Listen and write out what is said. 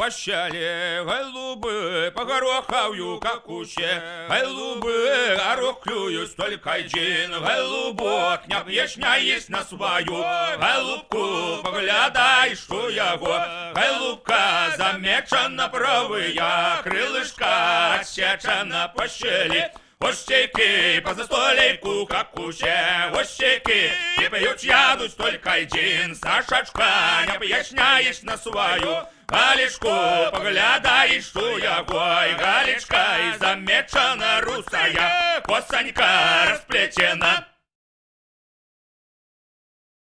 пощале голубы по гороховью как уще голубы горох клюют только один голубок не объясняясь на свою. Голубку поглядай что яго голубка замечена правыя крылышка сечена по Ощеки по застолейку, как уще, ощеки И пьют ядуть только один Сашачка, не поясняешь на свою. Галечку, поглядаешь, что я гой Галечка, и замечена русая. Косанька расплетена